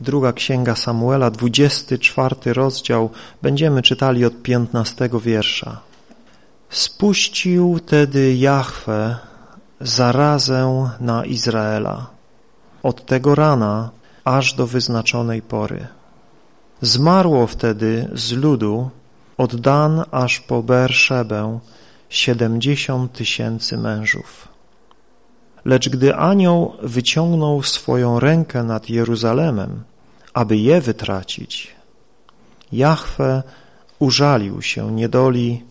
Druga Księga Samuela, 24 rozdział, będziemy czytali od 15 wiersza. Spuścił tedy Jahwe zarazę na Izraela od tego rana aż do wyznaczonej pory. Zmarło wtedy z ludu od Dan aż po Berszebę siedemdziesiąt tysięcy mężów. Lecz gdy anioł wyciągnął swoją rękę nad Jeruzalemem, aby je wytracić, Jahwe użalił się niedoli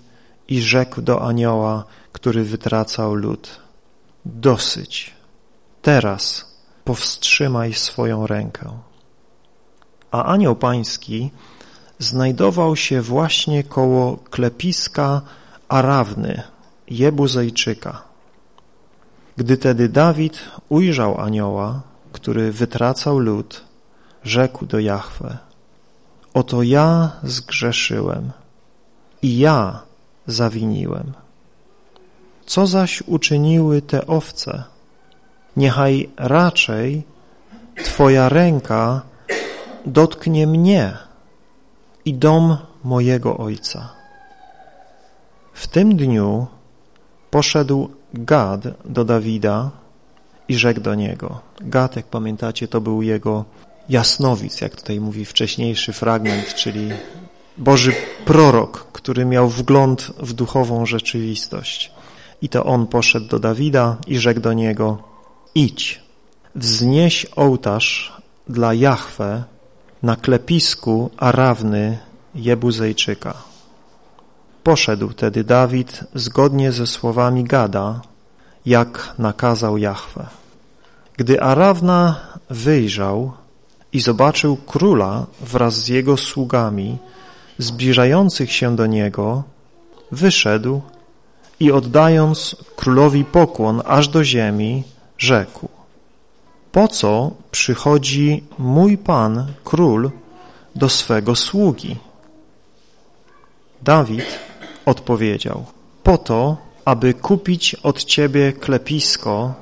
i rzekł do anioła, który wytracał lud. Dosyć, teraz powstrzymaj swoją rękę. A anioł pański znajdował się właśnie koło klepiska Arawny, Jebuzejczyka. Gdy tedy Dawid ujrzał anioła, który wytracał lud, rzekł do Jahwe, oto ja zgrzeszyłem i ja zawiniłem. Co zaś uczyniły te owce? Niechaj raczej Twoja ręka dotknie mnie i dom mojego ojca. W tym dniu poszedł Gad do Dawida i rzekł do niego. Gad, jak pamiętacie, to był jego jasnowic, jak tutaj mówi wcześniejszy fragment, czyli Boży prorok, który miał wgląd w duchową rzeczywistość. I to on poszedł do Dawida i rzekł do niego, idź, wznieś ołtarz dla Jahwe na klepisku Arawny Jebuzejczyka. Poszedł tedy Dawid zgodnie ze słowami Gada, jak nakazał Jahwe. Gdy Arawna wyjrzał i zobaczył króla wraz z jego sługami zbliżających się do niego, wyszedł i oddając królowi pokłon aż do ziemi, rzekł Po co przychodzi mój pan, król, do swego sługi? Dawid odpowiedział Po to, aby kupić od Ciebie klepisko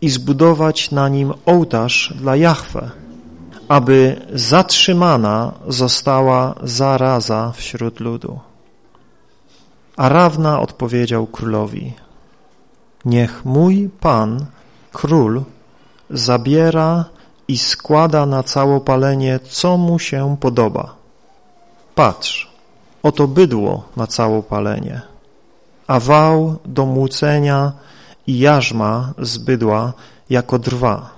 i zbudować na nim ołtarz dla Jahwe, aby zatrzymana została zaraza wśród ludu. A Rawna odpowiedział królowi, niech mój pan, król, zabiera i składa na całopalenie, co mu się podoba. Patrz, oto bydło na całopalenie, a wał do młócenia i jarzma z bydła jako drwa.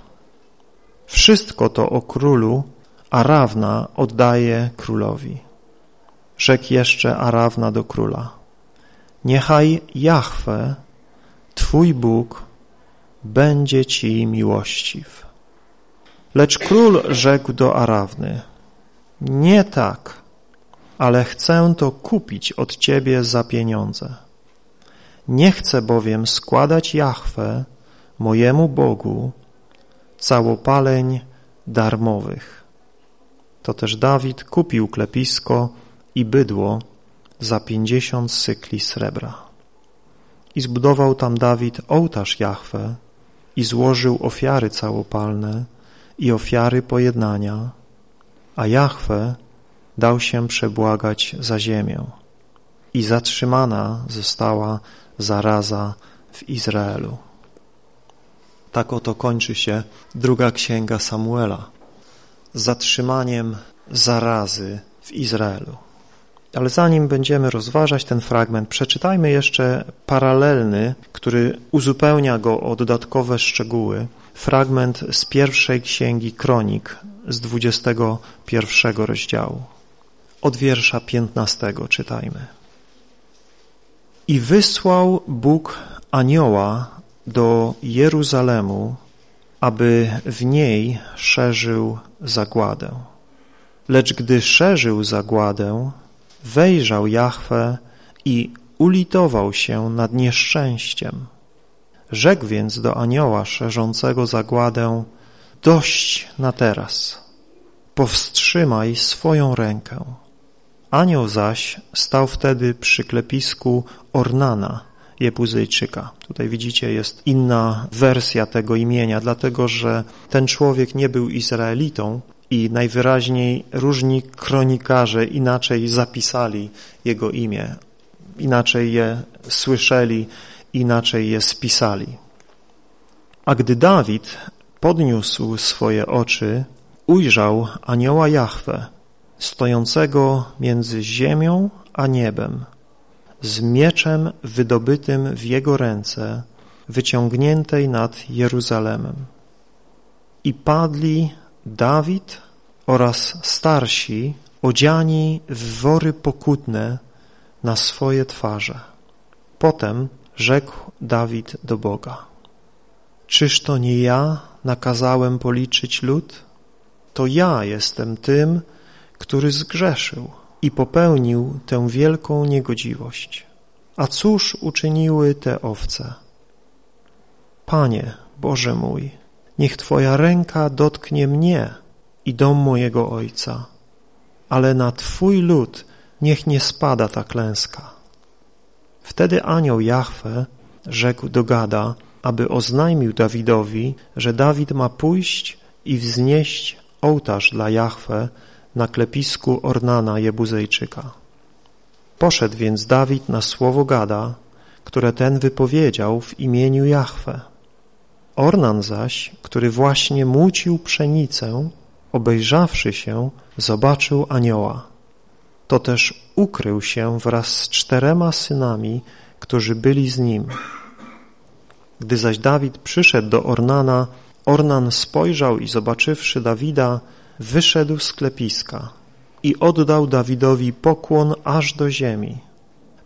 Wszystko to o królu Arawna oddaje królowi. Rzekł jeszcze Arawna do króla. Niechaj Jahwe, Twój Bóg, będzie Ci miłościw. Lecz król rzekł do Arawny, nie tak, ale chcę to kupić od Ciebie za pieniądze. Nie chcę bowiem składać Jahwe, mojemu Bogu, całopaleń darmowych. To też Dawid kupił klepisko i bydło za pięćdziesiąt sykli srebra. I zbudował tam Dawid ołtarz Jahwe i złożył ofiary całopalne i ofiary pojednania, a Jahwe dał się przebłagać za ziemię i zatrzymana została zaraza w Izraelu. Tak oto kończy się druga księga Samuela zatrzymaniem zarazy w Izraelu. Ale zanim będziemy rozważać ten fragment, przeczytajmy jeszcze paralelny, który uzupełnia go o dodatkowe szczegóły, fragment z pierwszej księgi Kronik z 21 rozdziału. Od wiersza 15 czytajmy. I wysłał Bóg anioła do Jeruzalemu, aby w niej szerzył zagładę. Lecz gdy szerzył zagładę, wejrzał Jahwe i ulitował się nad nieszczęściem. Rzekł więc do anioła szerzącego zagładę, dość na teraz, powstrzymaj swoją rękę. Anioł zaś stał wtedy przy klepisku Ornana, Jebuzyjczyka. Tutaj widzicie, jest inna wersja tego imienia, dlatego że ten człowiek nie był Izraelitą i najwyraźniej różni kronikarze inaczej zapisali jego imię, inaczej je słyszeli, inaczej je spisali. A gdy Dawid podniósł swoje oczy, ujrzał anioła Jahwe, stojącego między ziemią a niebem, z mieczem wydobytym w jego ręce, wyciągniętej nad Jeruzalemem. I padli Dawid oraz starsi, odziani w wory pokutne na swoje twarze. Potem rzekł Dawid do Boga. Czyż to nie ja nakazałem policzyć lud? To ja jestem tym, który zgrzeszył i popełnił tę wielką niegodziwość. A cóż uczyniły te owce? Panie, Boże mój, niech Twoja ręka dotknie mnie i dom mojego Ojca, ale na Twój lud niech nie spada ta klęska. Wtedy anioł Jahwe rzekł do Gada, aby oznajmił Dawidowi, że Dawid ma pójść i wznieść ołtarz dla Jahwe na klepisku Ornana Jebuzejczyka. Poszedł więc Dawid na słowo Gada, które ten wypowiedział w imieniu Jahwe. Ornan zaś, który właśnie mucił pszenicę, obejrzawszy się, zobaczył anioła. To też ukrył się wraz z czterema synami, którzy byli z nim. Gdy zaś Dawid przyszedł do Ornana, Ornan spojrzał i zobaczywszy Dawida, wyszedł z klepiska i oddał Dawidowi pokłon aż do ziemi.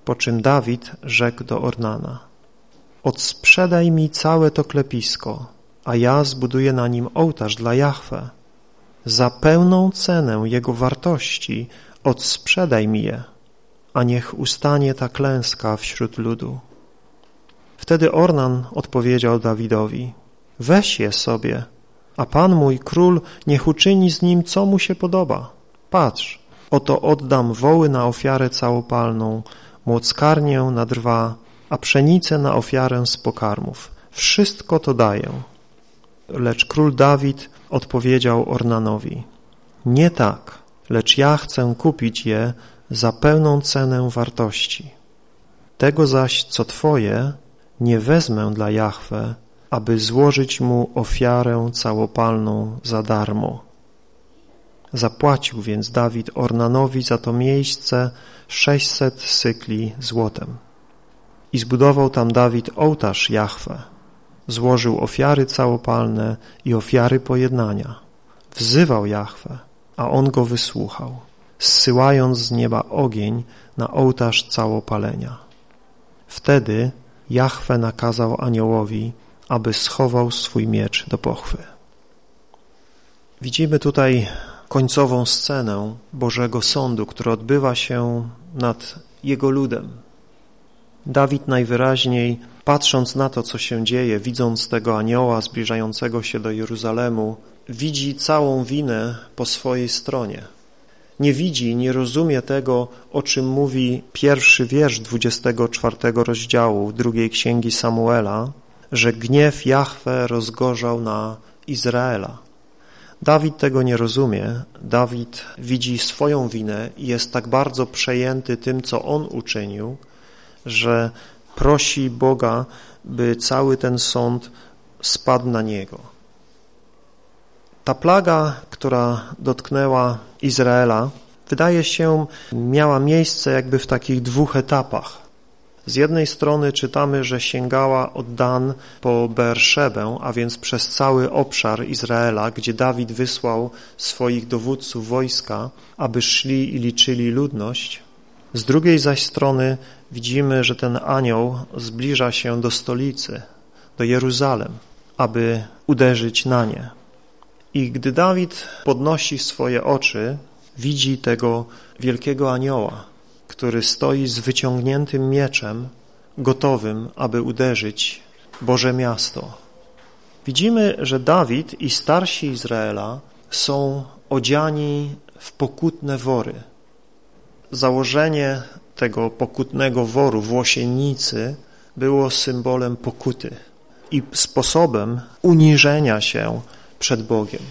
Po czym Dawid rzekł do Ornana, odsprzedaj mi całe to klepisko, a ja zbuduję na nim ołtarz dla Jahwe. Za pełną cenę jego wartości odsprzedaj mi je, a niech ustanie ta klęska wśród ludu. Wtedy Ornan odpowiedział Dawidowi, weź je sobie, a Pan mój król niech uczyni z nim, co mu się podoba. Patrz, oto oddam woły na ofiarę całopalną, młockarnię na drwa, a pszenicę na ofiarę z pokarmów. Wszystko to daję. Lecz król Dawid odpowiedział Ornanowi, nie tak, lecz ja chcę kupić je za pełną cenę wartości. Tego zaś, co Twoje, nie wezmę dla Jahwe, aby złożyć mu ofiarę całopalną za darmo. Zapłacił więc Dawid Ornanowi za to miejsce sześćset sykli złotem. I zbudował tam Dawid ołtarz Jahwe. Złożył ofiary całopalne i ofiary pojednania. Wzywał Jahwe, a on go wysłuchał, zsyłając z nieba ogień na ołtarz całopalenia. Wtedy Jahwe nakazał aniołowi, aby schował swój miecz do pochwy. Widzimy tutaj końcową scenę Bożego Sądu, która odbywa się nad Jego ludem. Dawid najwyraźniej, patrząc na to, co się dzieje, widząc tego anioła zbliżającego się do Jeruzalemu, widzi całą winę po swojej stronie. Nie widzi, nie rozumie tego, o czym mówi pierwszy wiersz 24 rozdziału drugiej księgi Samuela, że gniew Jahwe rozgorzał na Izraela. Dawid tego nie rozumie. Dawid widzi swoją winę i jest tak bardzo przejęty tym, co on uczynił, że prosi Boga, by cały ten sąd spadł na niego. Ta plaga, która dotknęła Izraela, wydaje się miała miejsce jakby w takich dwóch etapach. Z jednej strony czytamy, że sięgała od Dan po Beerszebę, a więc przez cały obszar Izraela, gdzie Dawid wysłał swoich dowódców wojska, aby szli i liczyli ludność. Z drugiej zaś strony widzimy, że ten anioł zbliża się do stolicy, do Jeruzalem, aby uderzyć na nie. I gdy Dawid podnosi swoje oczy, widzi tego wielkiego anioła, który stoi z wyciągniętym mieczem, gotowym, aby uderzyć Boże miasto. Widzimy, że Dawid i starsi Izraela są odziani w pokutne wory. Założenie tego pokutnego woru, włosiennicy, było symbolem pokuty i sposobem uniżenia się przed Bogiem.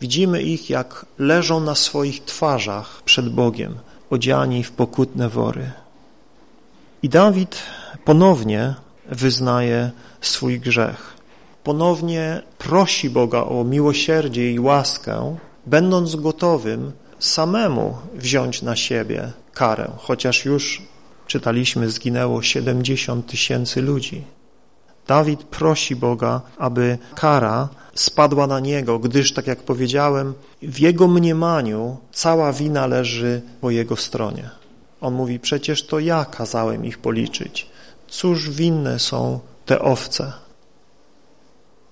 Widzimy ich, jak leżą na swoich twarzach przed Bogiem, odziani w pokutne wory. I Dawid ponownie wyznaje swój grzech. Ponownie prosi Boga o miłosierdzie i łaskę, będąc gotowym samemu wziąć na siebie karę, chociaż już czytaliśmy, zginęło 70 tysięcy ludzi. Dawid prosi Boga, aby kara spadła na niego, gdyż, tak jak powiedziałem, w jego mniemaniu cała wina leży po jego stronie. On mówi, przecież to ja kazałem ich policzyć. Cóż winne są te owce?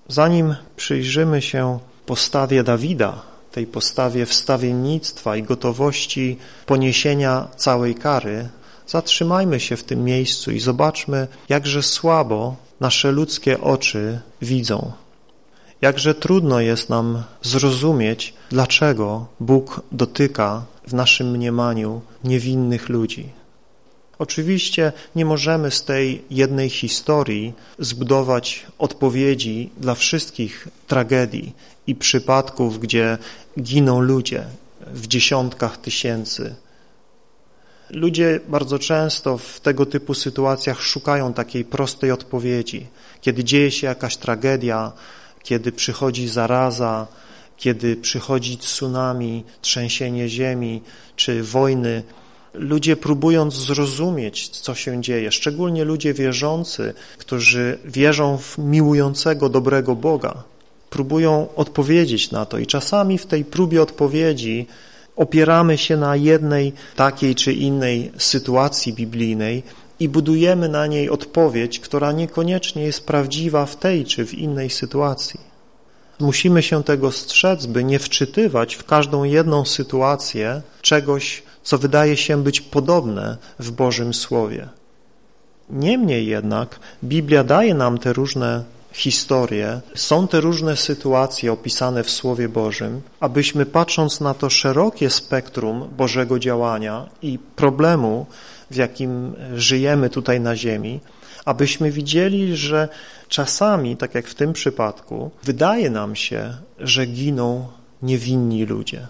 Zanim przyjrzymy się postawie Dawida, tej postawie wstawiennictwa i gotowości poniesienia całej kary, zatrzymajmy się w tym miejscu i zobaczmy, jakże słabo nasze ludzkie oczy widzą. Jakże trudno jest nam zrozumieć, dlaczego Bóg dotyka w naszym mniemaniu niewinnych ludzi. Oczywiście nie możemy z tej jednej historii zbudować odpowiedzi dla wszystkich tragedii i przypadków, gdzie giną ludzie w dziesiątkach tysięcy. Ludzie bardzo często w tego typu sytuacjach szukają takiej prostej odpowiedzi. Kiedy dzieje się jakaś tragedia, kiedy przychodzi zaraza, kiedy przychodzi tsunami, trzęsienie ziemi czy wojny, ludzie próbując zrozumieć, co się dzieje, szczególnie ludzie wierzący, którzy wierzą w miłującego, dobrego Boga, próbują odpowiedzieć na to i czasami w tej próbie odpowiedzi opieramy się na jednej takiej czy innej sytuacji biblijnej i budujemy na niej odpowiedź, która niekoniecznie jest prawdziwa w tej czy w innej sytuacji. Musimy się tego strzec, by nie wczytywać w każdą jedną sytuację czegoś, co wydaje się być podobne w Bożym Słowie. Niemniej jednak Biblia daje nam te różne historie, są te różne sytuacje opisane w Słowie Bożym, abyśmy patrząc na to szerokie spektrum Bożego działania i problemu, w jakim żyjemy tutaj na ziemi, abyśmy widzieli, że czasami, tak jak w tym przypadku, wydaje nam się, że giną niewinni ludzie,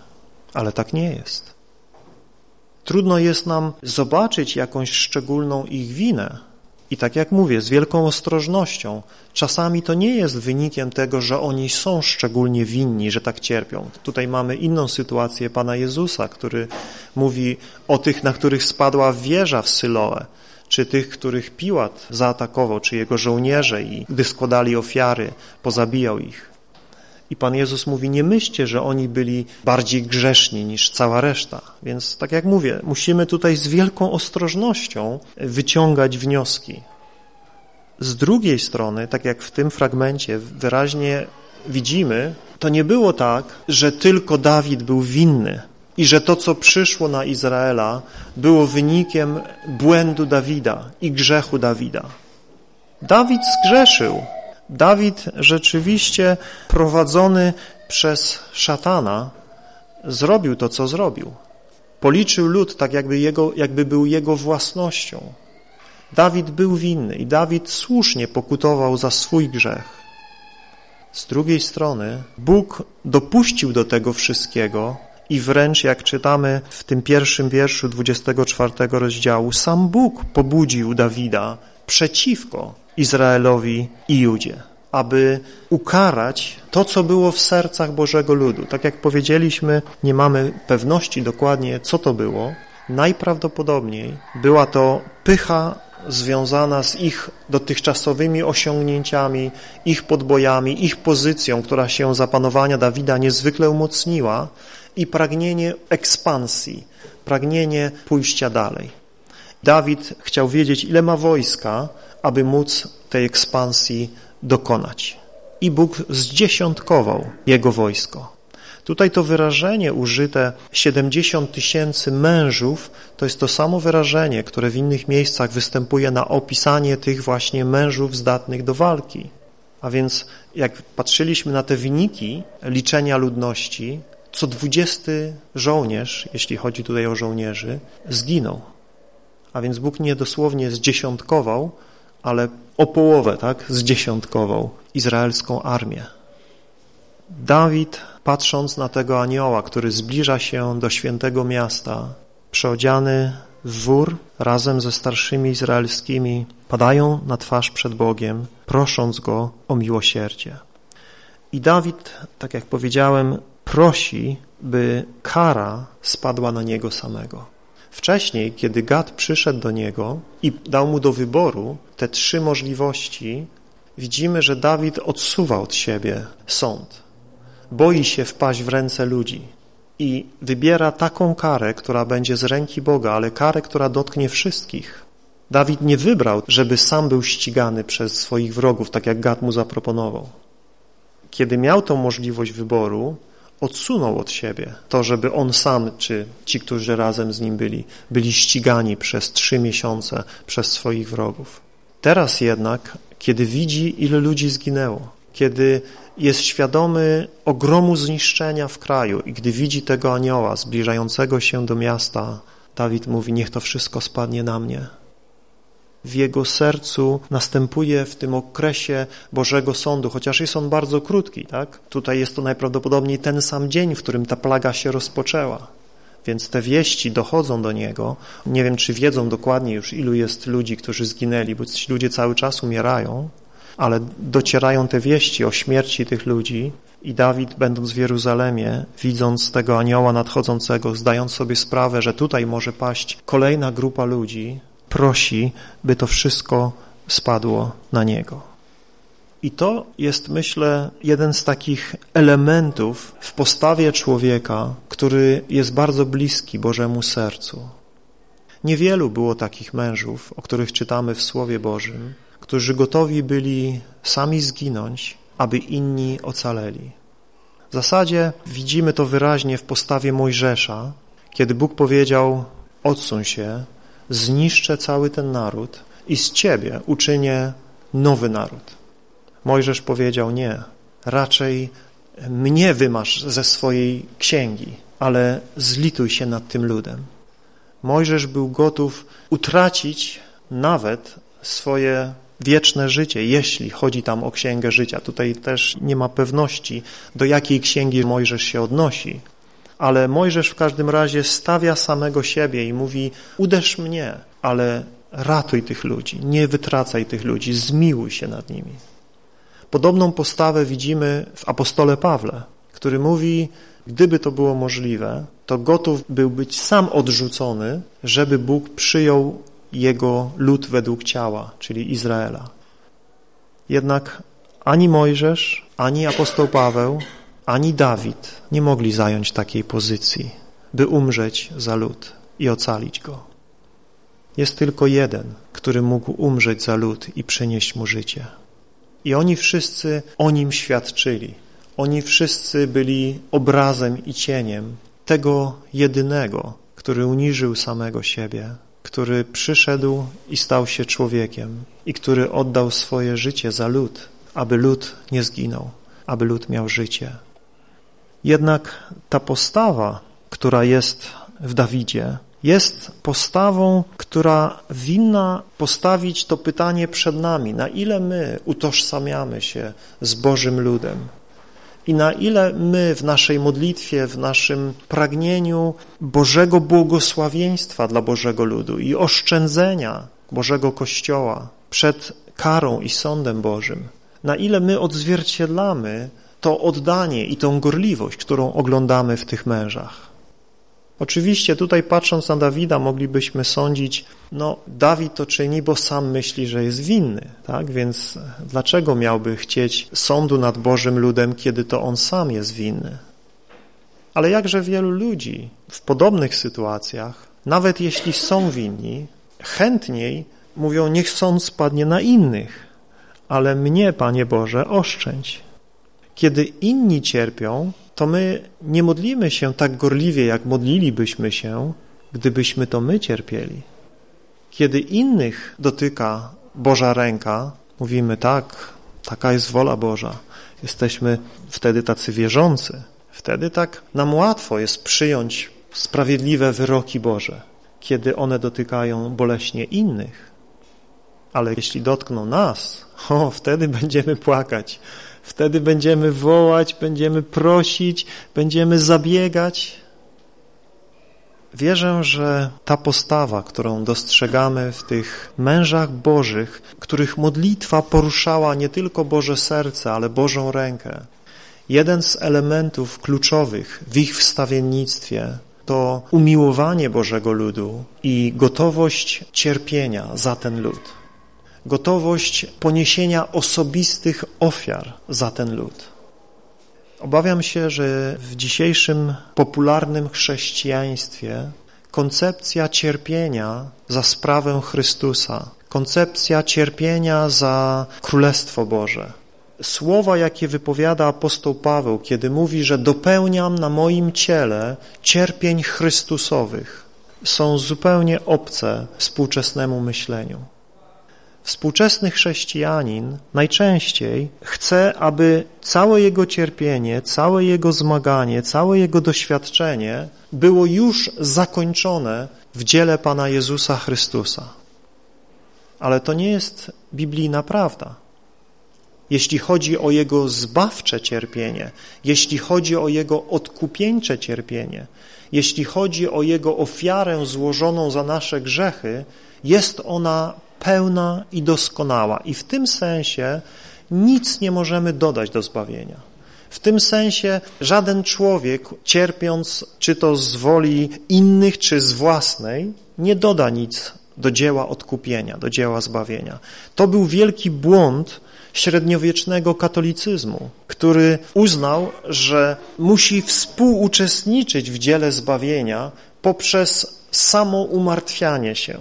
ale tak nie jest. Trudno jest nam zobaczyć jakąś szczególną ich winę, i tak jak mówię, z wielką ostrożnością, czasami to nie jest wynikiem tego, że oni są szczególnie winni, że tak cierpią. Tutaj mamy inną sytuację Pana Jezusa, który mówi o tych, na których spadła wieża w Syloe, czy tych, których Piłat zaatakował, czy jego żołnierze i gdy składali ofiary, pozabijał ich. I Pan Jezus mówi, nie myślcie, że oni byli bardziej grzeszni niż cała reszta. Więc tak jak mówię, musimy tutaj z wielką ostrożnością wyciągać wnioski. Z drugiej strony, tak jak w tym fragmencie wyraźnie widzimy, to nie było tak, że tylko Dawid był winny i że to, co przyszło na Izraela, było wynikiem błędu Dawida i grzechu Dawida. Dawid zgrzeszył, Dawid rzeczywiście prowadzony przez szatana zrobił to, co zrobił. Policzył lud tak, jakby, jego, jakby był jego własnością. Dawid był winny i Dawid słusznie pokutował za swój grzech. Z drugiej strony Bóg dopuścił do tego wszystkiego i wręcz, jak czytamy w tym pierwszym wierszu 24 rozdziału, sam Bóg pobudził Dawida przeciwko Izraelowi i Judzie, aby ukarać to, co było w sercach Bożego ludu. Tak jak powiedzieliśmy, nie mamy pewności dokładnie, co to było. Najprawdopodobniej była to pycha związana z ich dotychczasowymi osiągnięciami, ich podbojami, ich pozycją, która się za panowania Dawida niezwykle umocniła i pragnienie ekspansji, pragnienie pójścia dalej. Dawid chciał wiedzieć, ile ma wojska, aby móc tej ekspansji dokonać. I Bóg zdziesiątkował jego wojsko. Tutaj to wyrażenie użyte 70 tysięcy mężów to jest to samo wyrażenie, które w innych miejscach występuje na opisanie tych właśnie mężów zdatnych do walki. A więc jak patrzyliśmy na te wyniki liczenia ludności, co dwudziesty żołnierz, jeśli chodzi tutaj o żołnierzy, zginął. A więc Bóg nie dosłownie zdziesiątkował, ale o połowę tak, zdziesiątkował izraelską armię. Dawid patrząc na tego anioła, który zbliża się do świętego miasta, przeodziany w wór razem ze starszymi izraelskimi, padają na twarz przed Bogiem, prosząc Go o miłosierdzie. I Dawid, tak jak powiedziałem, prosi, by kara spadła na niego samego. Wcześniej, kiedy Gad przyszedł do niego i dał mu do wyboru te trzy możliwości, widzimy, że Dawid odsuwa od siebie sąd. Boi się wpaść w ręce ludzi i wybiera taką karę, która będzie z ręki Boga, ale karę, która dotknie wszystkich. Dawid nie wybrał, żeby sam był ścigany przez swoich wrogów, tak jak Gad mu zaproponował. Kiedy miał tą możliwość wyboru, odsunął od siebie to, żeby on sam, czy ci, którzy razem z nim byli, byli ścigani przez trzy miesiące przez swoich wrogów. Teraz jednak, kiedy widzi, ile ludzi zginęło, kiedy jest świadomy ogromu zniszczenia w kraju i gdy widzi tego anioła zbliżającego się do miasta, Dawid mówi, niech to wszystko spadnie na mnie w jego sercu następuje w tym okresie Bożego Sądu, chociaż jest on bardzo krótki, tak? Tutaj jest to najprawdopodobniej ten sam dzień, w którym ta plaga się rozpoczęła. Więc te wieści dochodzą do niego. Nie wiem, czy wiedzą dokładnie już, ilu jest ludzi, którzy zginęli, bo ci ludzie cały czas umierają, ale docierają te wieści o śmierci tych ludzi i Dawid, będąc w Jeruzalemie, widząc tego anioła nadchodzącego, zdając sobie sprawę, że tutaj może paść kolejna grupa ludzi, prosi, by to wszystko spadło na Niego. I to jest, myślę, jeden z takich elementów w postawie człowieka, który jest bardzo bliski Bożemu sercu. Niewielu było takich mężów, o których czytamy w Słowie Bożym, którzy gotowi byli sami zginąć, aby inni ocaleli. W zasadzie widzimy to wyraźnie w postawie Mojżesza, kiedy Bóg powiedział, odsuń się, zniszczę cały ten naród i z ciebie uczynię nowy naród. Mojżesz powiedział nie, raczej mnie wymasz ze swojej księgi, ale zlituj się nad tym ludem. Mojżesz był gotów utracić nawet swoje wieczne życie, jeśli chodzi tam o księgę życia. Tutaj też nie ma pewności, do jakiej księgi Mojżesz się odnosi, ale Mojżesz w każdym razie stawia samego siebie i mówi uderz mnie, ale ratuj tych ludzi, nie wytracaj tych ludzi, zmiłuj się nad nimi. Podobną postawę widzimy w apostole Pawle, który mówi, gdyby to było możliwe, to gotów był być sam odrzucony, żeby Bóg przyjął jego lud według ciała, czyli Izraela. Jednak ani Mojżesz, ani apostoł Paweł ani Dawid nie mogli zająć takiej pozycji, by umrzeć za lud i ocalić go. Jest tylko jeden, który mógł umrzeć za lud i przynieść mu życie. I oni wszyscy o nim świadczyli. Oni wszyscy byli obrazem i cieniem tego jedynego, który uniżył samego siebie, który przyszedł i stał się człowiekiem i który oddał swoje życie za lud, aby lud nie zginął, aby lud miał życie. Jednak ta postawa, która jest w Dawidzie, jest postawą, która winna postawić to pytanie przed nami, na ile my utożsamiamy się z Bożym ludem? I na ile my w naszej modlitwie, w naszym pragnieniu Bożego błogosławieństwa dla Bożego ludu i oszczędzenia Bożego Kościoła przed karą i sądem Bożym, na ile my odzwierciedlamy to oddanie i tą gorliwość, którą oglądamy w tych mężach. Oczywiście tutaj patrząc na Dawida moglibyśmy sądzić, no Dawid to czyni, bo sam myśli, że jest winny, tak? Więc dlaczego miałby chcieć sądu nad Bożym ludem, kiedy to on sam jest winny? Ale jakże wielu ludzi w podobnych sytuacjach, nawet jeśli są winni, chętniej mówią, niech sąd spadnie na innych, ale mnie, Panie Boże, oszczędź. Kiedy inni cierpią, to my nie modlimy się tak gorliwie, jak modlilibyśmy się, gdybyśmy to my cierpieli. Kiedy innych dotyka Boża ręka, mówimy tak, taka jest wola Boża. Jesteśmy wtedy tacy wierzący. Wtedy tak nam łatwo jest przyjąć sprawiedliwe wyroki Boże, kiedy one dotykają boleśnie innych. Ale jeśli dotkną nas, o, wtedy będziemy płakać Wtedy będziemy wołać, będziemy prosić, będziemy zabiegać. Wierzę, że ta postawa, którą dostrzegamy w tych mężach Bożych, których modlitwa poruszała nie tylko Boże serce, ale Bożą rękę, jeden z elementów kluczowych w ich wstawiennictwie to umiłowanie Bożego ludu i gotowość cierpienia za ten lud. Gotowość poniesienia osobistych ofiar za ten lud. Obawiam się, że w dzisiejszym popularnym chrześcijaństwie koncepcja cierpienia za sprawę Chrystusa, koncepcja cierpienia za Królestwo Boże, słowa, jakie wypowiada apostoł Paweł, kiedy mówi, że dopełniam na moim ciele cierpień Chrystusowych, są zupełnie obce współczesnemu myśleniu. Współczesny chrześcijanin najczęściej chce, aby całe jego cierpienie, całe jego zmaganie, całe jego doświadczenie było już zakończone w dziele Pana Jezusa Chrystusa. Ale to nie jest biblijna prawda. Jeśli chodzi o Jego zbawcze cierpienie, jeśli chodzi o Jego odkupieńcze cierpienie, jeśli chodzi o Jego ofiarę złożoną za nasze grzechy, jest ona pełna i doskonała. I w tym sensie nic nie możemy dodać do zbawienia. W tym sensie żaden człowiek, cierpiąc czy to z woli innych, czy z własnej, nie doda nic do dzieła odkupienia, do dzieła zbawienia. To był wielki błąd średniowiecznego katolicyzmu, który uznał, że musi współuczestniczyć w dziele zbawienia poprzez samo umartwianie się,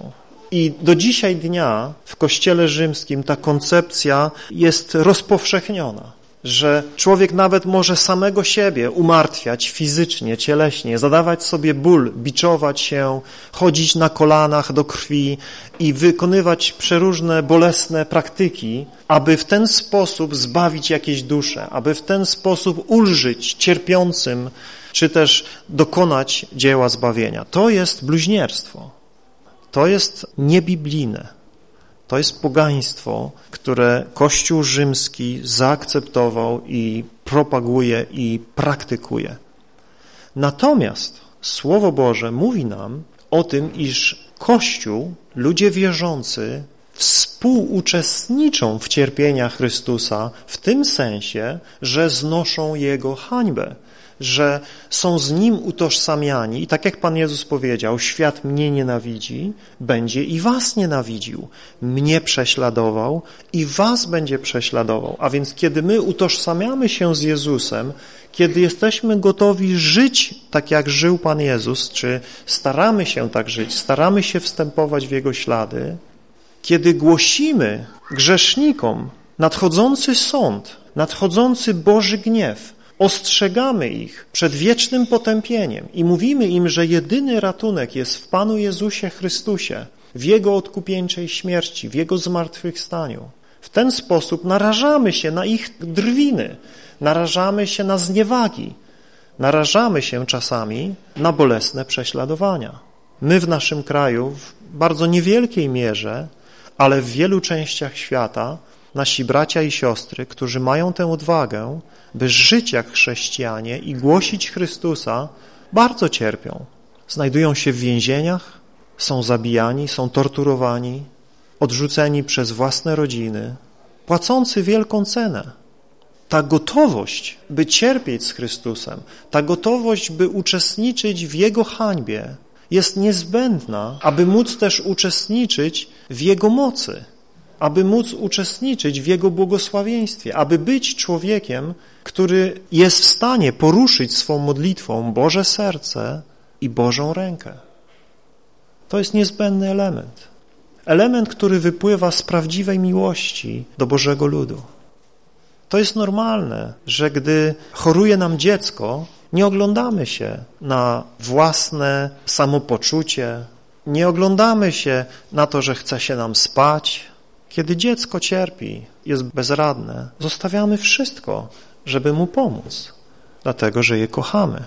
i do dzisiaj dnia w Kościele Rzymskim ta koncepcja jest rozpowszechniona, że człowiek nawet może samego siebie umartwiać fizycznie, cieleśnie, zadawać sobie ból, biczować się, chodzić na kolanach do krwi i wykonywać przeróżne bolesne praktyki, aby w ten sposób zbawić jakieś dusze, aby w ten sposób ulżyć cierpiącym, czy też dokonać dzieła zbawienia. To jest bluźnierstwo. To jest niebiblijne. To jest pogaństwo, które Kościół rzymski zaakceptował i propaguje i praktykuje. Natomiast Słowo Boże mówi nam o tym, iż Kościół, ludzie wierzący, współuczestniczą w cierpieniach Chrystusa w tym sensie, że znoszą Jego hańbę, że są z Nim utożsamiani i tak jak Pan Jezus powiedział, świat mnie nienawidzi, będzie i was nienawidził, mnie prześladował i was będzie prześladował. A więc kiedy my utożsamiamy się z Jezusem, kiedy jesteśmy gotowi żyć tak, jak żył Pan Jezus, czy staramy się tak żyć, staramy się wstępować w Jego ślady, kiedy głosimy grzesznikom nadchodzący sąd, nadchodzący Boży gniew, ostrzegamy ich przed wiecznym potępieniem i mówimy im, że jedyny ratunek jest w Panu Jezusie Chrystusie, w Jego odkupieńczej śmierci, w Jego zmartwychwstaniu. W ten sposób narażamy się na ich drwiny, narażamy się na zniewagi, narażamy się czasami na bolesne prześladowania. My w naszym kraju w bardzo niewielkiej mierze, ale w wielu częściach świata nasi bracia i siostry, którzy mają tę odwagę, by żyć jak chrześcijanie i głosić Chrystusa, bardzo cierpią. Znajdują się w więzieniach, są zabijani, są torturowani, odrzuceni przez własne rodziny, płacący wielką cenę. Ta gotowość, by cierpieć z Chrystusem, ta gotowość, by uczestniczyć w Jego hańbie, jest niezbędna, aby móc też uczestniczyć w Jego mocy aby móc uczestniczyć w Jego błogosławieństwie, aby być człowiekiem, który jest w stanie poruszyć swą modlitwą Boże serce i Bożą rękę. To jest niezbędny element. Element, który wypływa z prawdziwej miłości do Bożego ludu. To jest normalne, że gdy choruje nam dziecko, nie oglądamy się na własne samopoczucie, nie oglądamy się na to, że chce się nam spać, kiedy dziecko cierpi, jest bezradne, zostawiamy wszystko, żeby mu pomóc, dlatego że je kochamy.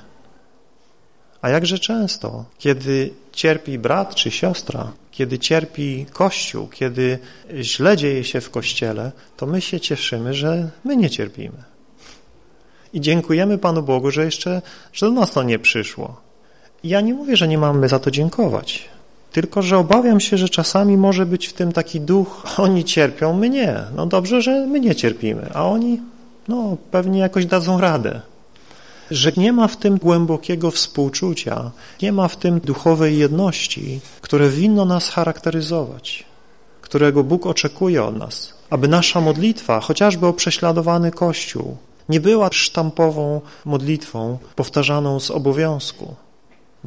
A jakże często, kiedy cierpi brat czy siostra, kiedy cierpi Kościół, kiedy źle dzieje się w Kościele, to my się cieszymy, że my nie cierpimy. I dziękujemy Panu Bogu, że jeszcze, że do nas to nie przyszło. I ja nie mówię, że nie mamy za to dziękować, tylko że obawiam się, że czasami może być w tym taki duch, oni cierpią, my nie. No dobrze, że my nie cierpimy, a oni no pewnie jakoś dadzą radę. Że nie ma w tym głębokiego współczucia, nie ma w tym duchowej jedności, które winno nas charakteryzować, którego Bóg oczekuje od nas, aby nasza modlitwa, chociażby o prześladowany Kościół, nie była sztampową modlitwą powtarzaną z obowiązku,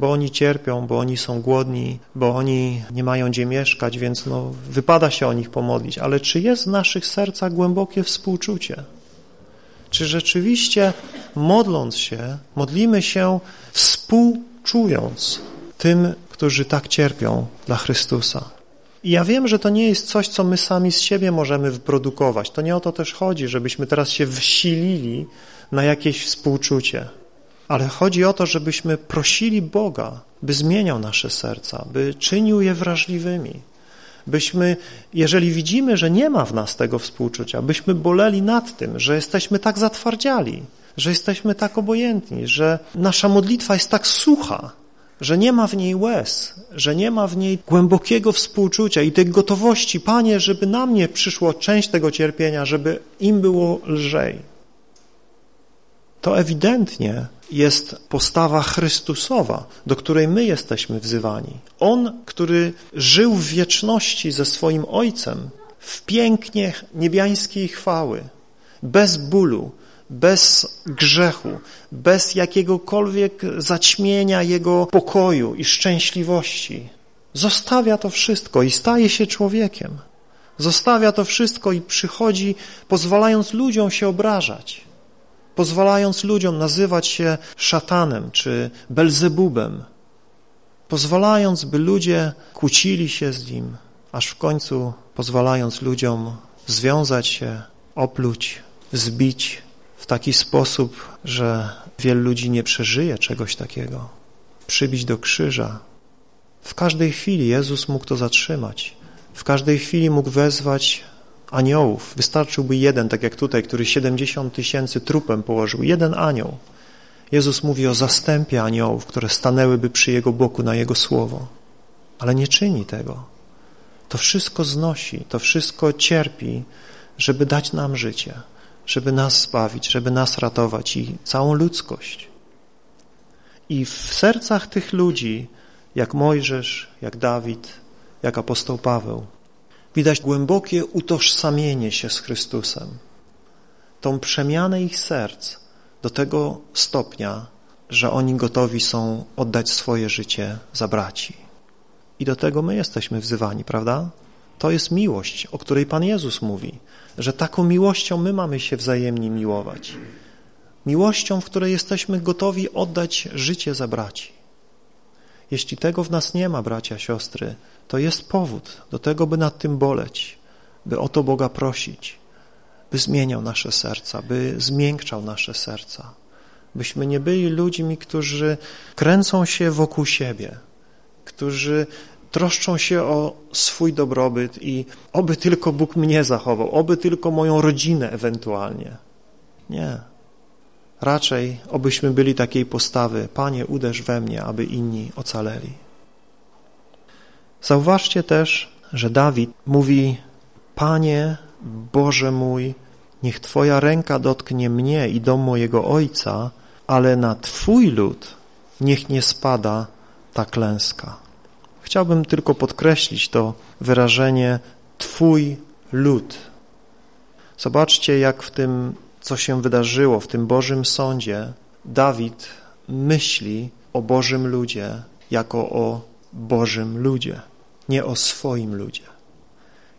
bo oni cierpią, bo oni są głodni, bo oni nie mają gdzie mieszkać, więc no, wypada się o nich pomodlić. Ale czy jest w naszych sercach głębokie współczucie? Czy rzeczywiście modląc się, modlimy się współczując tym, którzy tak cierpią dla Chrystusa? I ja wiem, że to nie jest coś, co my sami z siebie możemy wyprodukować. To nie o to też chodzi, żebyśmy teraz się wsilili na jakieś współczucie. Ale chodzi o to, żebyśmy prosili Boga, by zmieniał nasze serca, by czynił je wrażliwymi, byśmy, jeżeli widzimy, że nie ma w nas tego współczucia, byśmy boleli nad tym, że jesteśmy tak zatwardziali, że jesteśmy tak obojętni, że nasza modlitwa jest tak sucha, że nie ma w niej łez, że nie ma w niej głębokiego współczucia i tej gotowości, Panie, żeby na mnie przyszło część tego cierpienia, żeby im było lżej. To ewidentnie jest postawa Chrystusowa, do której my jesteśmy wzywani. On, który żył w wieczności ze swoim Ojcem, w pięknie niebiańskiej chwały, bez bólu, bez grzechu, bez jakiegokolwiek zaćmienia Jego pokoju i szczęśliwości. Zostawia to wszystko i staje się człowiekiem. Zostawia to wszystko i przychodzi, pozwalając ludziom się obrażać pozwalając ludziom nazywać się szatanem czy Belzebubem, pozwalając, by ludzie kłócili się z nim, aż w końcu pozwalając ludziom związać się, opluć, zbić w taki sposób, że wielu ludzi nie przeżyje czegoś takiego, przybić do krzyża. W każdej chwili Jezus mógł to zatrzymać. W każdej chwili mógł wezwać aniołów. Wystarczyłby jeden, tak jak tutaj, który 70 tysięcy trupem położył. Jeden anioł. Jezus mówi o zastępie aniołów, które stanęłyby przy Jego boku na Jego słowo. Ale nie czyni tego. To wszystko znosi, to wszystko cierpi, żeby dać nam życie, żeby nas zbawić, żeby nas ratować i całą ludzkość. I w sercach tych ludzi, jak Mojżesz, jak Dawid, jak apostoł Paweł, Widać głębokie utożsamienie się z Chrystusem, tą przemianę ich serc do tego stopnia, że oni gotowi są oddać swoje życie za braci. I do tego my jesteśmy wzywani, prawda? To jest miłość, o której Pan Jezus mówi, że taką miłością my mamy się wzajemnie miłować. Miłością, w której jesteśmy gotowi oddać życie za braci. Jeśli tego w nas nie ma, bracia, siostry, to jest powód do tego, by nad tym boleć, by o to Boga prosić, by zmieniał nasze serca, by zmiękczał nasze serca, byśmy nie byli ludźmi, którzy kręcą się wokół siebie, którzy troszczą się o swój dobrobyt i oby tylko Bóg mnie zachował, oby tylko moją rodzinę ewentualnie. Nie. Raczej obyśmy byli takiej postawy, Panie uderz we mnie, aby inni ocaleli. Zauważcie też, że Dawid mówi, Panie Boże mój, niech Twoja ręka dotknie mnie i dom mojego ojca, ale na Twój lud niech nie spada ta klęska. Chciałbym tylko podkreślić to wyrażenie Twój lud. Zobaczcie, jak w tym, co się wydarzyło, w tym Bożym Sądzie, Dawid myśli o Bożym ludzie jako o Bożym ludzie nie o swoim ludzie.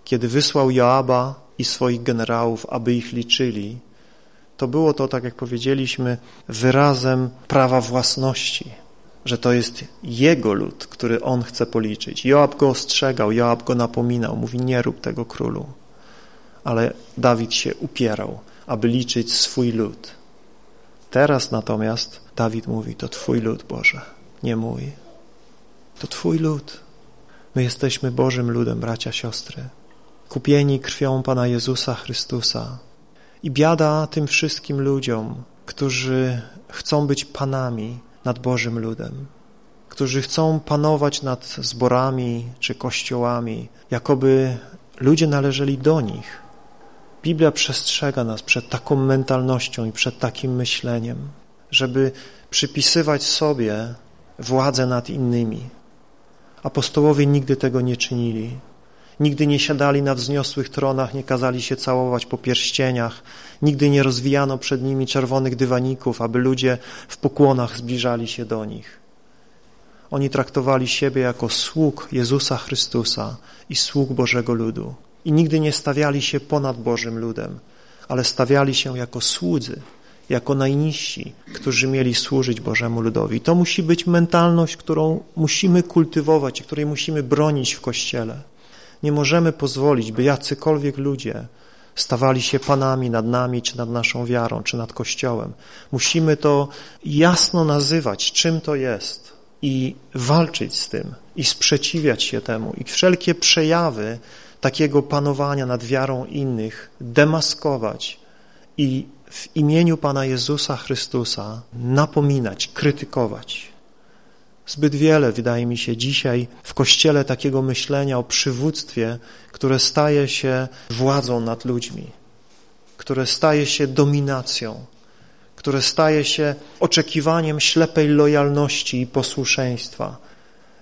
Kiedy wysłał Joaba i swoich generałów, aby ich liczyli, to było to, tak jak powiedzieliśmy, wyrazem prawa własności, że to jest jego lud, który on chce policzyć. Joab go ostrzegał, Joab go napominał, mówi nie rób tego królu. Ale Dawid się upierał, aby liczyć swój lud. Teraz natomiast Dawid mówi, to twój lud, Boże, nie mój. To Twój lud. My jesteśmy Bożym ludem, bracia, siostry, kupieni krwią Pana Jezusa Chrystusa. I biada tym wszystkim ludziom, którzy chcą być panami nad Bożym ludem, którzy chcą panować nad zborami czy kościołami, jakoby ludzie należeli do nich. Biblia przestrzega nas przed taką mentalnością i przed takim myśleniem, żeby przypisywać sobie władzę nad innymi. Apostołowie nigdy tego nie czynili. Nigdy nie siadali na wzniosłych tronach, nie kazali się całować po pierścieniach, nigdy nie rozwijano przed nimi czerwonych dywaników, aby ludzie w pokłonach zbliżali się do nich. Oni traktowali siebie jako sług Jezusa Chrystusa i sług Bożego ludu. I nigdy nie stawiali się ponad Bożym ludem, ale stawiali się jako słudzy, jako najniżsi, którzy mieli służyć Bożemu ludowi. To musi być mentalność, którą musimy kultywować i której musimy bronić w Kościele. Nie możemy pozwolić, by jacykolwiek ludzie stawali się panami nad nami, czy nad naszą wiarą, czy nad Kościołem. Musimy to jasno nazywać, czym to jest i walczyć z tym i sprzeciwiać się temu i wszelkie przejawy takiego panowania nad wiarą innych demaskować i w imieniu Pana Jezusa Chrystusa napominać, krytykować. Zbyt wiele, wydaje mi się, dzisiaj w Kościele takiego myślenia o przywództwie, które staje się władzą nad ludźmi, które staje się dominacją, które staje się oczekiwaniem ślepej lojalności i posłuszeństwa.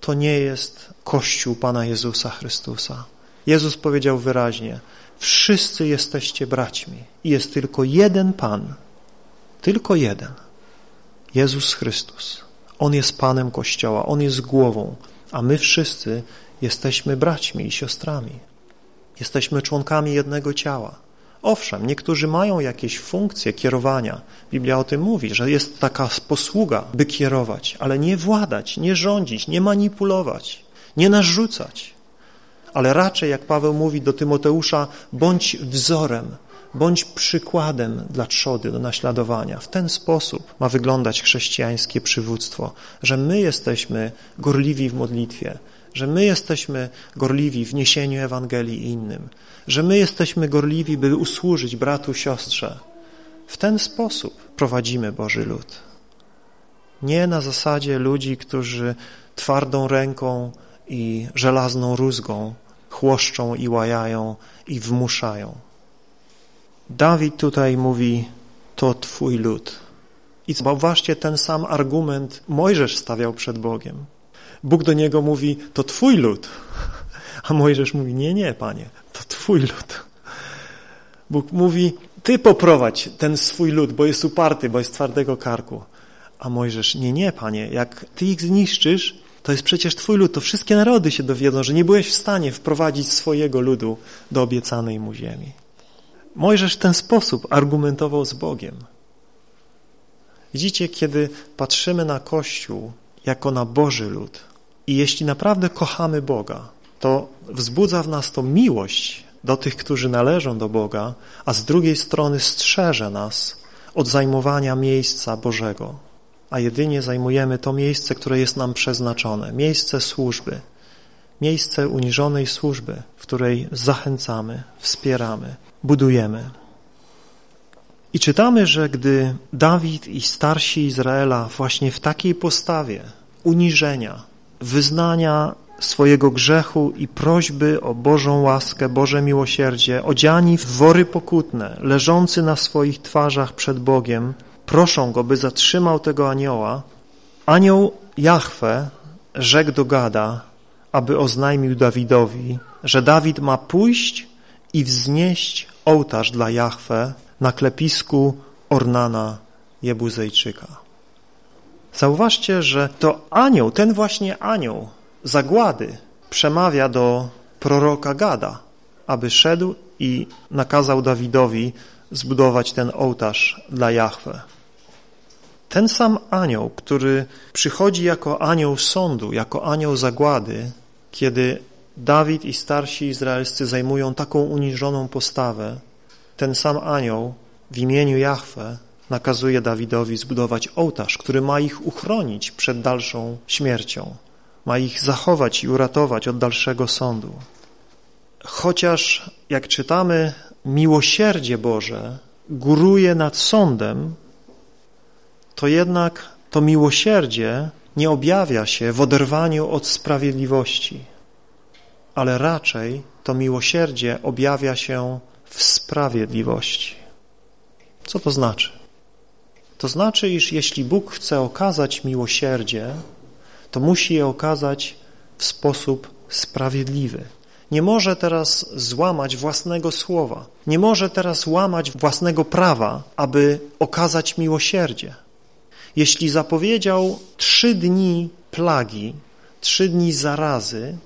To nie jest Kościół Pana Jezusa Chrystusa. Jezus powiedział wyraźnie, wszyscy jesteście braćmi i jest tylko jeden Pan, tylko jeden, Jezus Chrystus. On jest Panem Kościoła, On jest głową, a my wszyscy jesteśmy braćmi i siostrami. Jesteśmy członkami jednego ciała. Owszem, niektórzy mają jakieś funkcje kierowania. Biblia o tym mówi, że jest taka posługa, by kierować, ale nie władać, nie rządzić, nie manipulować, nie narzucać. Ale raczej, jak Paweł mówi do Tymoteusza, bądź wzorem, bądź przykładem dla trzody do naśladowania. W ten sposób ma wyglądać chrześcijańskie przywództwo, że my jesteśmy gorliwi w modlitwie, że my jesteśmy gorliwi w niesieniu Ewangelii innym, że my jesteśmy gorliwi, by usłużyć bratu, siostrze. W ten sposób prowadzimy Boży lud. Nie na zasadzie ludzi, którzy twardą ręką i żelazną rózgą chłoszczą i łajają i wmuszają. Dawid tutaj mówi, to Twój lud. I zauważcie, ten sam argument Mojżesz stawiał przed Bogiem. Bóg do niego mówi, to Twój lud. A Mojżesz mówi, nie, nie, Panie, to Twój lud. Bóg mówi, Ty poprowadź ten swój lud, bo jest uparty, bo jest twardego karku. A Mojżesz, nie, nie, Panie, jak Ty ich zniszczysz, to jest przecież Twój lud, to wszystkie narody się dowiedzą, że nie byłeś w stanie wprowadzić swojego ludu do obiecanej mu ziemi. Mojżesz w ten sposób argumentował z Bogiem. Widzicie, kiedy patrzymy na Kościół jako na Boży lud i jeśli naprawdę kochamy Boga, to wzbudza w nas to miłość do tych, którzy należą do Boga, a z drugiej strony strzeże nas od zajmowania miejsca Bożego, a jedynie zajmujemy to miejsce, które jest nam przeznaczone, miejsce służby, miejsce uniżonej służby, w której zachęcamy, wspieramy, budujemy. I czytamy, że gdy Dawid i starsi Izraela właśnie w takiej postawie uniżenia, wyznania swojego grzechu i prośby o Bożą łaskę, Boże miłosierdzie, odziani w wory pokutne, leżący na swoich twarzach przed Bogiem, proszą Go, by zatrzymał tego anioła, anioł Jahwe rzekł do Gada, aby oznajmił Dawidowi, że Dawid ma pójść i wznieść ołtarz dla Jahwe na klepisku Ornana Jebuzejczyka. Zauważcie, że to anioł, ten właśnie anioł zagłady przemawia do proroka Gada, aby szedł i nakazał Dawidowi zbudować ten ołtarz dla Jahwe. Ten sam anioł, który przychodzi jako anioł sądu, jako anioł zagłady, kiedy Dawid i starsi izraelscy zajmują taką uniżoną postawę, ten sam anioł w imieniu Jahwe nakazuje Dawidowi zbudować ołtarz, który ma ich uchronić przed dalszą śmiercią, ma ich zachować i uratować od dalszego sądu. Chociaż, jak czytamy, miłosierdzie Boże góruje nad sądem, to jednak to miłosierdzie nie objawia się w oderwaniu od sprawiedliwości, ale raczej to miłosierdzie objawia się w sprawiedliwości. Co to znaczy? To znaczy, iż jeśli Bóg chce okazać miłosierdzie, to musi je okazać w sposób sprawiedliwy. Nie może teraz złamać własnego słowa. Nie może teraz łamać własnego prawa, aby okazać miłosierdzie. Jeśli zapowiedział trzy dni plagi, trzy dni zarazy,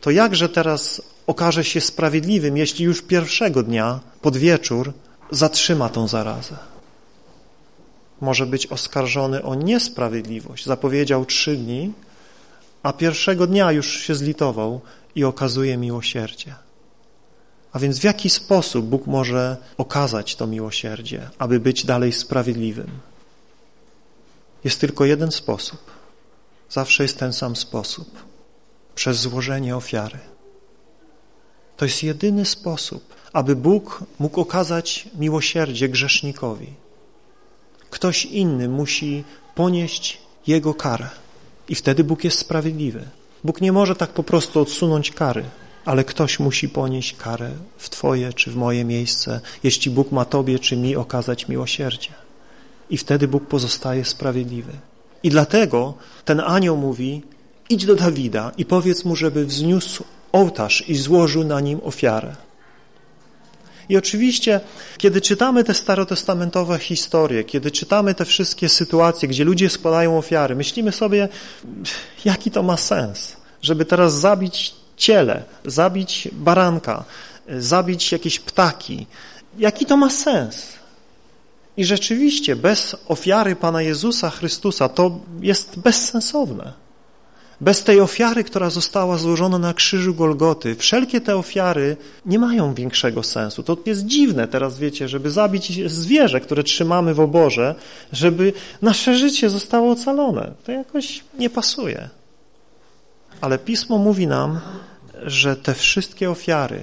to jakże teraz okaże się sprawiedliwym, jeśli już pierwszego dnia, pod wieczór, zatrzyma tą zarazę? Może być oskarżony o niesprawiedliwość. Zapowiedział trzy dni, a pierwszego dnia już się zlitował i okazuje miłosierdzie. A więc w jaki sposób Bóg może okazać to miłosierdzie, aby być dalej sprawiedliwym? Jest tylko jeden sposób. Zawsze jest ten sam sposób. Przez złożenie ofiary. To jest jedyny sposób, aby Bóg mógł okazać miłosierdzie grzesznikowi. Ktoś inny musi ponieść jego karę i wtedy Bóg jest sprawiedliwy. Bóg nie może tak po prostu odsunąć kary, ale ktoś musi ponieść karę w Twoje czy w moje miejsce, jeśli Bóg ma Tobie czy mi okazać miłosierdzie. I wtedy Bóg pozostaje sprawiedliwy. I dlatego ten anioł mówi, idź do Dawida i powiedz mu, żeby wzniósł ołtarz i złożył na nim ofiarę. I oczywiście, kiedy czytamy te starotestamentowe historie, kiedy czytamy te wszystkie sytuacje, gdzie ludzie składają ofiary, myślimy sobie, jaki to ma sens, żeby teraz zabić ciele, zabić baranka, zabić jakieś ptaki. Jaki to ma sens? I rzeczywiście bez ofiary Pana Jezusa Chrystusa to jest bezsensowne. Bez tej ofiary, która została złożona na krzyżu Golgoty, wszelkie te ofiary nie mają większego sensu. To jest dziwne teraz, wiecie, żeby zabić zwierzę, które trzymamy w oborze, żeby nasze życie zostało ocalone. To jakoś nie pasuje. Ale Pismo mówi nam, że te wszystkie ofiary,